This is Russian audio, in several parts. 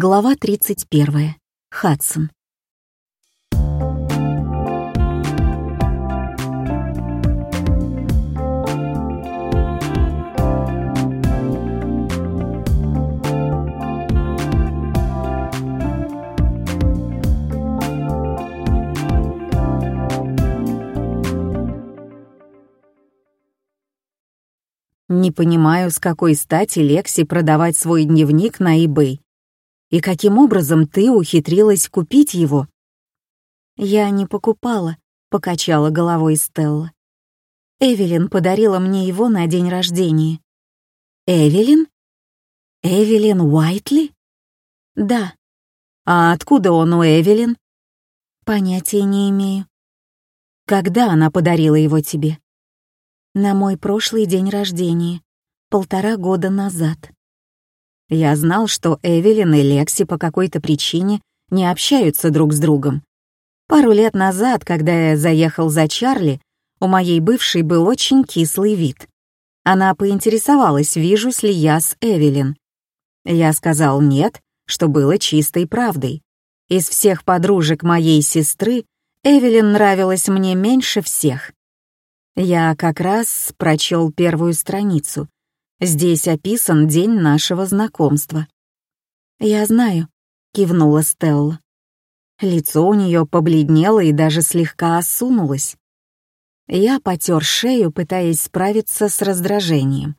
Глава 31. Хадсон. Не понимаю, с какой стати Лекси продавать свой дневник на eBay. И каким образом ты ухитрилась купить его? Я не покупала, покачала головой Стелла. Эвелин подарила мне его на день рождения. Эвелин? Эвелин Уайтли? Да. А откуда он у Эвелин? Понятия не имею. Когда она подарила его тебе? на мой прошлый день рождения, полтора года назад. Я знал, что Эвелин и Лекси по какой-то причине не общаются друг с другом. Пару лет назад, когда я заехал за Чарли, у моей бывшей был очень кислый вид. Она поинтересовалась, вижусь ли я с Эвелин. Я сказал нет, что было чистой правдой. Из всех подружек моей сестры Эвелин нравилась мне меньше всех. Я как раз прочел первую страницу. Здесь описан день нашего знакомства. «Я знаю», — кивнула Стелла. Лицо у нее побледнело и даже слегка осунулось. Я потер шею, пытаясь справиться с раздражением.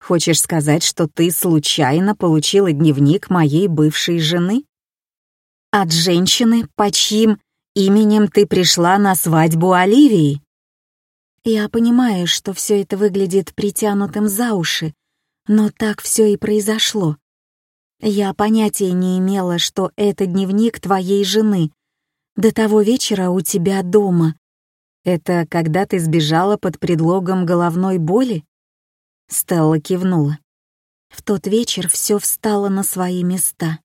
«Хочешь сказать, что ты случайно получила дневник моей бывшей жены?» «От женщины, по чьим именем ты пришла на свадьбу Оливии?» Я понимаю, что все это выглядит притянутым за уши, но так все и произошло. Я понятия не имела, что это дневник твоей жены. До того вечера у тебя дома. Это когда ты сбежала под предлогом головной боли? Стелла кивнула. В тот вечер все встало на свои места.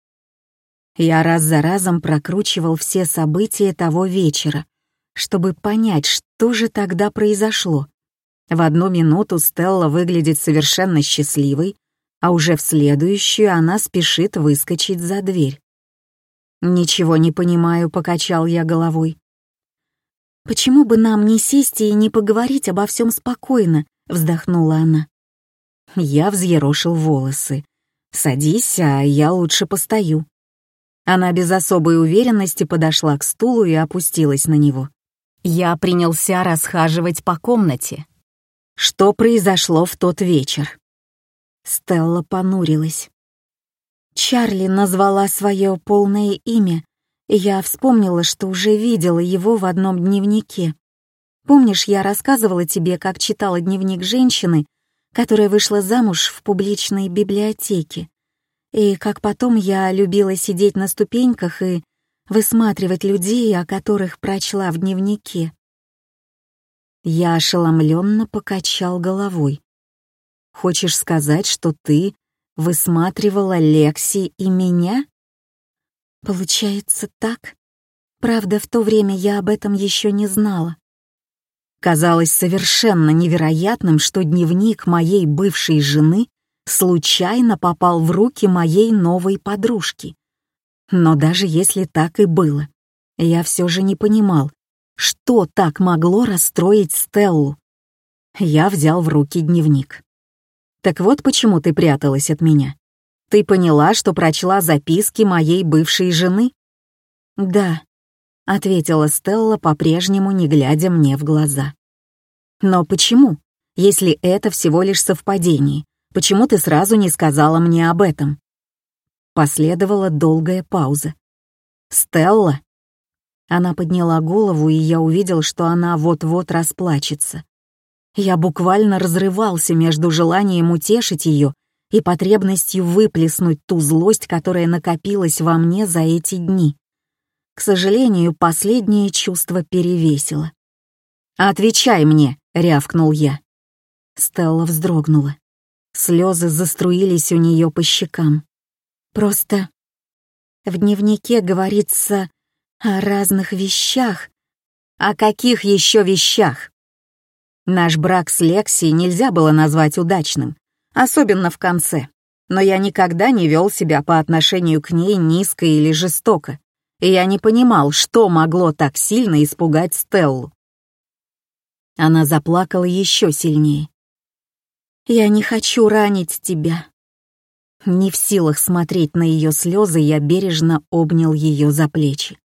Я раз за разом прокручивал все события того вечера, чтобы понять, что же тогда произошло. В одну минуту Стелла выглядит совершенно счастливой, а уже в следующую она спешит выскочить за дверь. «Ничего не понимаю», — покачал я головой. «Почему бы нам не сесть и не поговорить обо всем спокойно?» — вздохнула она. Я взъерошил волосы. «Садись, а я лучше постою». Она без особой уверенности подошла к стулу и опустилась на него. Я принялся расхаживать по комнате. Что произошло в тот вечер? Стелла понурилась. Чарли назвала свое полное имя, и я вспомнила, что уже видела его в одном дневнике. Помнишь, я рассказывала тебе, как читала дневник женщины, которая вышла замуж в публичной библиотеке, и как потом я любила сидеть на ступеньках и высматривать людей, о которых прочла в дневнике. Я ошеломленно покачал головой. «Хочешь сказать, что ты высматривала Лекси и меня?» «Получается так. Правда, в то время я об этом еще не знала. Казалось совершенно невероятным, что дневник моей бывшей жены случайно попал в руки моей новой подружки. Но даже если так и было, я все же не понимал, что так могло расстроить Стеллу. Я взял в руки дневник. «Так вот почему ты пряталась от меня. Ты поняла, что прочла записки моей бывшей жены?» «Да», — ответила Стелла, по-прежнему не глядя мне в глаза. «Но почему, если это всего лишь совпадение? Почему ты сразу не сказала мне об этом?» Последовала долгая пауза. «Стелла?» Она подняла голову, и я увидел, что она вот-вот расплачется. Я буквально разрывался между желанием утешить ее и потребностью выплеснуть ту злость, которая накопилась во мне за эти дни. К сожалению, последнее чувство перевесило. «Отвечай мне!» — рявкнул я. Стелла вздрогнула. Слезы заструились у нее по щекам. Просто в дневнике говорится о разных вещах. О каких еще вещах? Наш брак с Лекси нельзя было назвать удачным, особенно в конце. но я никогда не вел себя по отношению к ней низко или жестоко, и я не понимал, что могло так сильно испугать Стеллу. Она заплакала еще сильнее. «Я не хочу ранить тебя». Не в силах смотреть на ее слезы, я бережно обнял ее за плечи.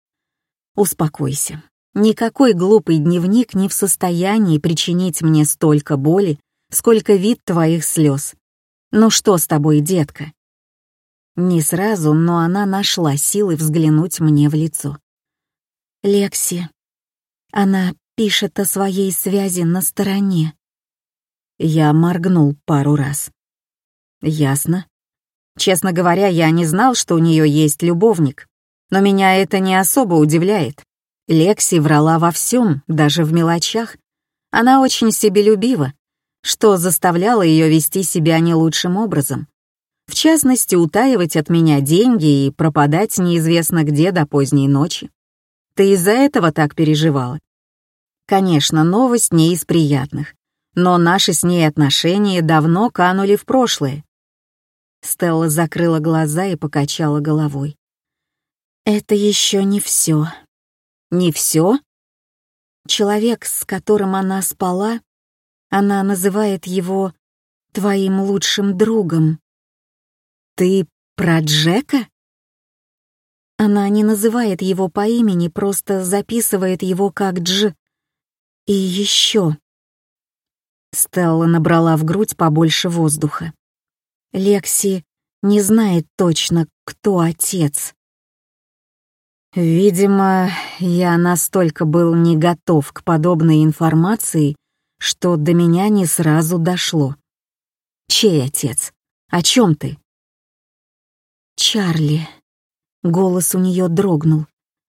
«Успокойся. Никакой глупый дневник не в состоянии причинить мне столько боли, сколько вид твоих слез. Ну что с тобой, детка?» Не сразу, но она нашла силы взглянуть мне в лицо. «Лекси, она пишет о своей связи на стороне». Я моргнул пару раз. «Ясно. Честно говоря, я не знал, что у нее есть любовник, но меня это не особо удивляет. Лекси врала во всем, даже в мелочах. Она очень себелюбива, что заставляло ее вести себя не лучшим образом. В частности, утаивать от меня деньги и пропадать неизвестно где до поздней ночи. Ты из-за этого так переживала? Конечно, новость не из приятных, но наши с ней отношения давно канули в прошлое. Стелла закрыла глаза и покачала головой. Это еще не все. Не все? Человек, с которым она спала, она называет его твоим лучшим другом. Ты про Джека? Она не называет его по имени, просто записывает его как Дж. И еще. Стелла набрала в грудь побольше воздуха. Лекси не знает точно, кто отец. Видимо, я настолько был не готов к подобной информации, что до меня не сразу дошло. Чей отец? О чем ты? Чарли. Голос у нее дрогнул.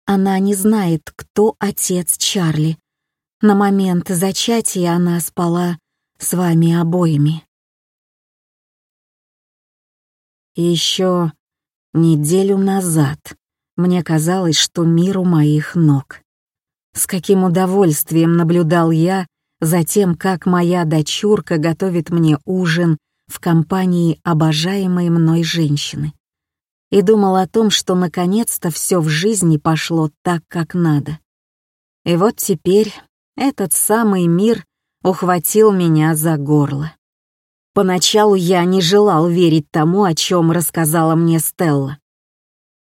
Она не знает, кто отец Чарли. На момент зачатия она спала с вами обоими. Еще неделю назад мне казалось, что мир у моих ног. С каким удовольствием наблюдал я за тем, как моя дочурка готовит мне ужин в компании обожаемой мной женщины. И думал о том, что наконец-то все в жизни пошло так, как надо. И вот теперь этот самый мир ухватил меня за горло. Поначалу я не желал верить тому, о чем рассказала мне Стелла.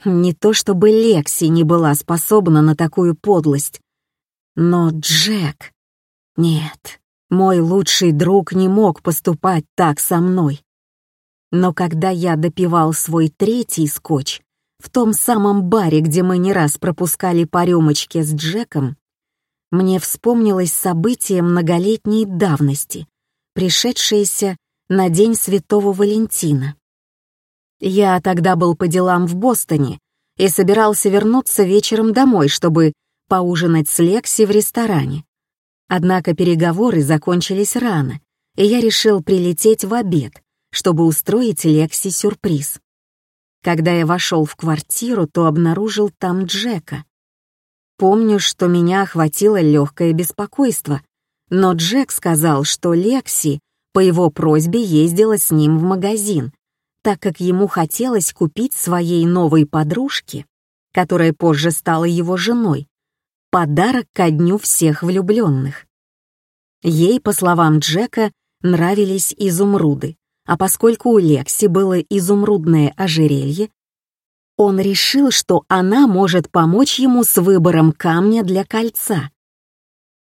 Не то чтобы Лекси не была способна на такую подлость, но Джек... Нет, мой лучший друг не мог поступать так со мной. Но когда я допивал свой третий скотч в том самом баре, где мы не раз пропускали по рюмочке с Джеком, мне вспомнилось событие многолетней давности, пришедшееся на День Святого Валентина. Я тогда был по делам в Бостоне и собирался вернуться вечером домой, чтобы поужинать с Лекси в ресторане. Однако переговоры закончились рано, и я решил прилететь в обед, чтобы устроить Лекси сюрприз. Когда я вошел в квартиру, то обнаружил там Джека. Помню, что меня охватило легкое беспокойство, но Джек сказал, что Лекси по его просьбе ездила с ним в магазин, так как ему хотелось купить своей новой подружке, которая позже стала его женой, подарок ко дню всех влюбленных. Ей, по словам Джека, нравились изумруды, а поскольку у Лекси было изумрудное ожерелье, он решил, что она может помочь ему с выбором камня для кольца.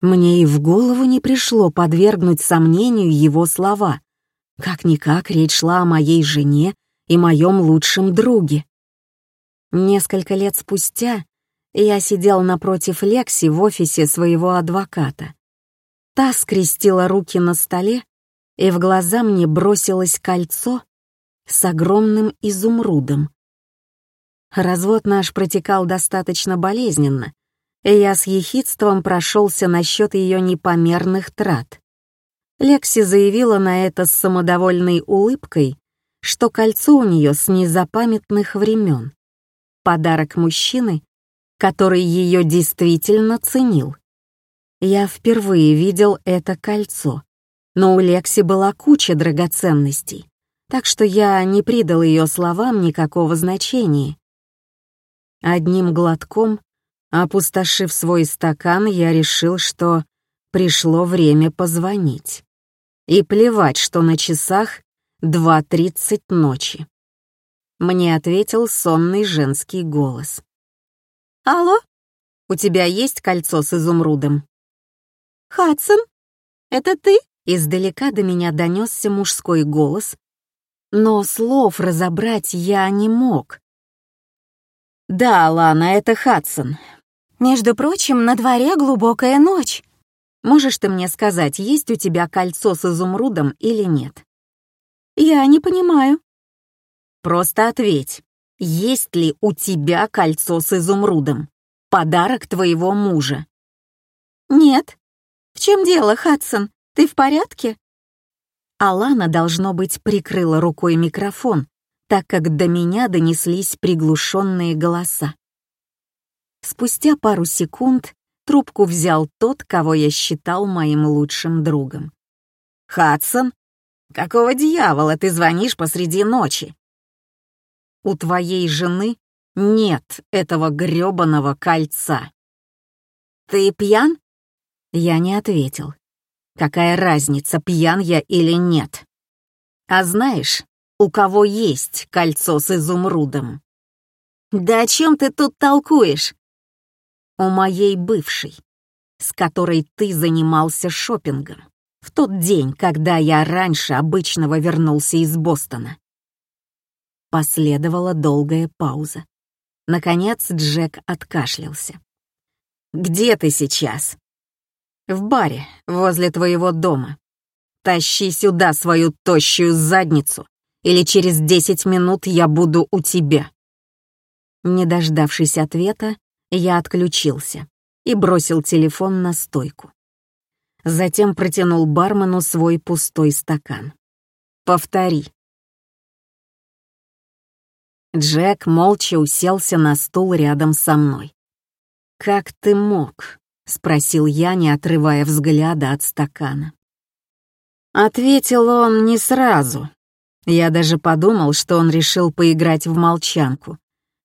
Мне и в голову не пришло подвергнуть сомнению его слова. Как-никак речь шла о моей жене и моем лучшем друге. Несколько лет спустя я сидел напротив Лекси в офисе своего адвоката. Та скрестила руки на столе, и в глаза мне бросилось кольцо с огромным изумрудом. Развод наш протекал достаточно болезненно, и я с ехидством прошелся насчет ее непомерных трат. Лекси заявила на это с самодовольной улыбкой, что кольцо у нее с незапамятных времен. Подарок мужчины, который ее действительно ценил. Я впервые видел это кольцо, но у Лекси была куча драгоценностей. так что я не придал ее словам никакого значения. Одним глотком, опустошив свой стакан, я решил, что пришло время позвонить. И плевать, что на часах 2.30 ночи. Мне ответил сонный женский голос. «Алло, у тебя есть кольцо с изумрудом?» «Хадсон, это ты?» Издалека до меня донесся мужской голос, но слов разобрать я не мог. «Да, Лана, это Хадсон. Между прочим, на дворе глубокая ночь. Можешь ты мне сказать, есть у тебя кольцо с изумрудом или нет?» «Я не понимаю». «Просто ответь, есть ли у тебя кольцо с изумрудом? Подарок твоего мужа?» «Нет. В чем дело, Хадсон? Ты в порядке?» Алана, должно быть, прикрыла рукой микрофон, так как до меня донеслись приглушенные голоса. Спустя пару секунд трубку взял тот, кого я считал моим лучшим другом. «Хадсон, какого дьявола ты звонишь посреди ночи?» «У твоей жены нет этого грёбаного кольца». «Ты пьян?» Я не ответил. Какая разница, пьян я или нет? А знаешь, у кого есть кольцо с изумрудом? Да о чем ты тут толкуешь? У моей бывшей, с которой ты занимался шопингом в тот день, когда я раньше обычного вернулся из Бостона. Последовала долгая пауза. Наконец Джек откашлялся. «Где ты сейчас?» В баре, возле твоего дома. Тащи сюда свою тощую задницу, или через десять минут я буду у тебя». Не дождавшись ответа, я отключился и бросил телефон на стойку. Затем протянул бармену свой пустой стакан. «Повтори». Джек молча уселся на стул рядом со мной. «Как ты мог?» — спросил я, не отрывая взгляда от стакана. Ответил он не сразу. Я даже подумал, что он решил поиграть в молчанку.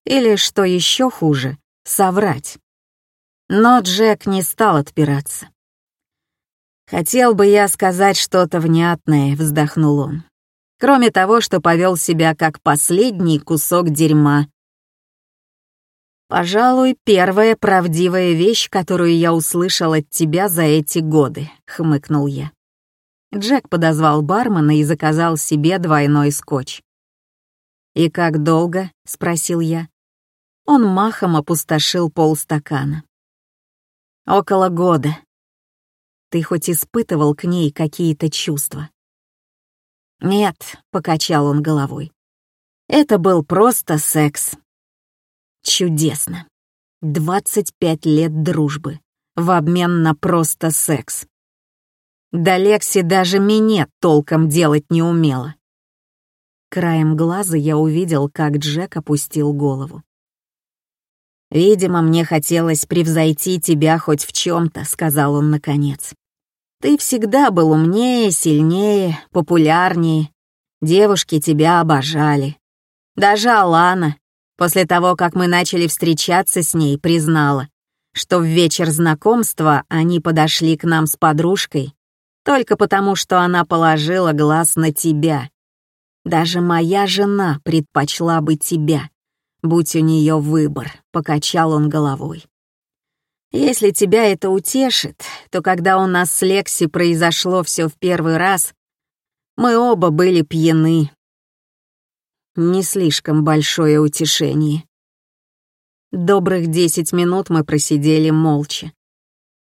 Или, что еще хуже, соврать. Но Джек не стал отпираться. «Хотел бы я сказать что-то внятное», — вздохнул он. «Кроме того, что повел себя как последний кусок дерьма, «Пожалуй, первая правдивая вещь, которую я услышал от тебя за эти годы», — хмыкнул я. Джек подозвал бармена и заказал себе двойной скотч. «И как долго?» — спросил я. Он махом опустошил полстакана. «Около года. Ты хоть испытывал к ней какие-то чувства?» «Нет», — покачал он головой. «Это был просто секс. Чудесно. 25 лет дружбы в обмен на просто секс. Да Лекси даже минет толком делать не умела. Краем глаза я увидел, как Джек опустил голову. «Видимо, мне хотелось превзойти тебя хоть в чем-то», — сказал он наконец. «Ты всегда был умнее, сильнее, популярнее. Девушки тебя обожали. Даже Алана, После того, как мы начали встречаться с ней, признала, что в вечер знакомства они подошли к нам с подружкой только потому, что она положила глаз на тебя. Даже моя жена предпочла бы тебя, будь у нее выбор, покачал он головой. Если тебя это утешит, то когда у нас с Лекси произошло все в первый раз, мы оба были пьяны, не слишком большое утешение. Добрых десять минут мы просидели молча.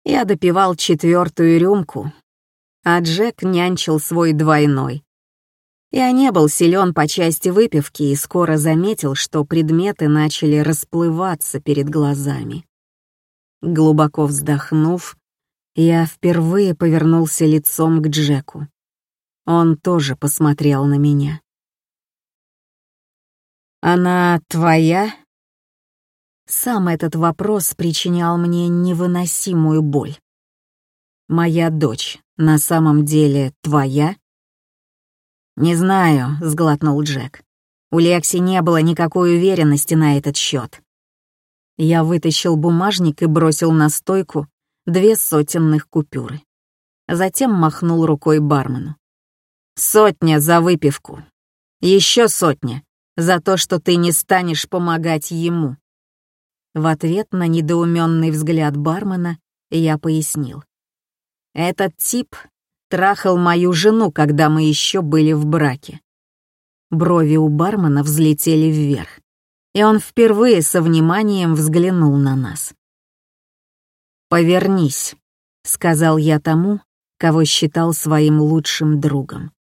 Я допивал четвертую рюмку, а Джек нянчил свой двойной. Я не был силен по части выпивки и скоро заметил, что предметы начали расплываться перед глазами. Глубоко вздохнув, я впервые повернулся лицом к Джеку. Он тоже посмотрел на меня. «Она твоя?» Сам этот вопрос причинял мне невыносимую боль. «Моя дочь на самом деле твоя?» «Не знаю», — сглотнул Джек. У Лекси не было никакой уверенности на этот счет. Я вытащил бумажник и бросил на стойку две сотенных купюры. Затем махнул рукой бармену. «Сотня за выпивку. Еще сотня за то, что ты не станешь помогать ему». В ответ на недоуменный взгляд бармена я пояснил. «Этот тип трахал мою жену, когда мы еще были в браке». Брови у бармена взлетели вверх, и он впервые со вниманием взглянул на нас. «Повернись», — сказал я тому, кого считал своим лучшим другом.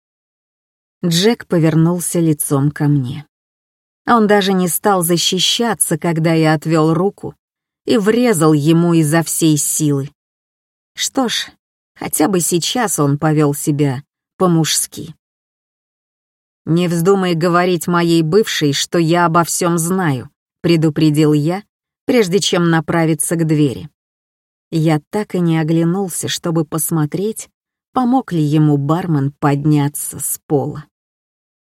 Джек повернулся лицом ко мне. Он даже не стал защищаться, когда я отвел руку и врезал ему изо всей силы. Что ж, хотя бы сейчас он повел себя по-мужски. «Не вздумай говорить моей бывшей, что я обо всем знаю», — предупредил я, прежде чем направиться к двери. Я так и не оглянулся, чтобы посмотреть, помог ли ему бармен подняться с пола.